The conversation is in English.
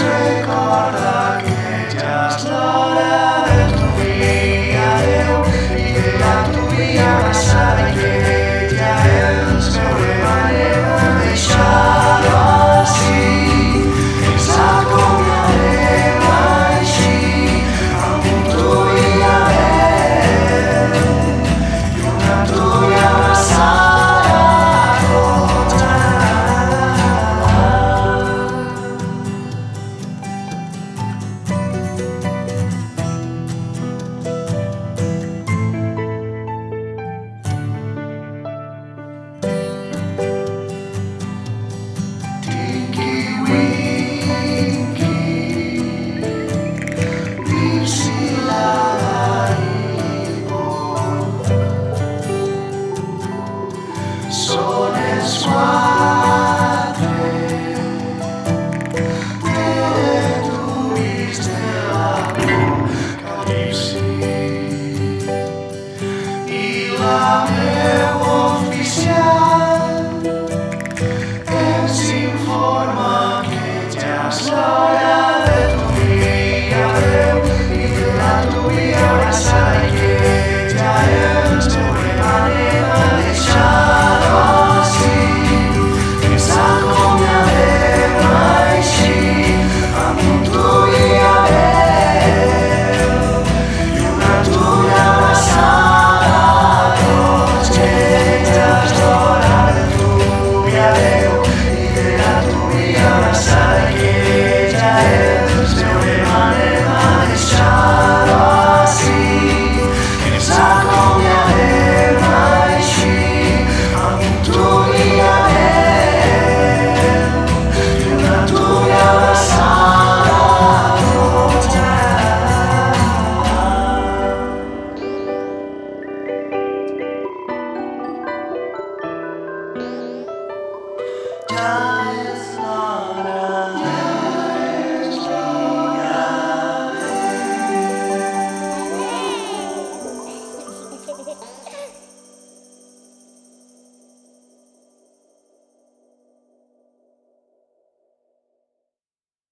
aquellas horas. swallow. time.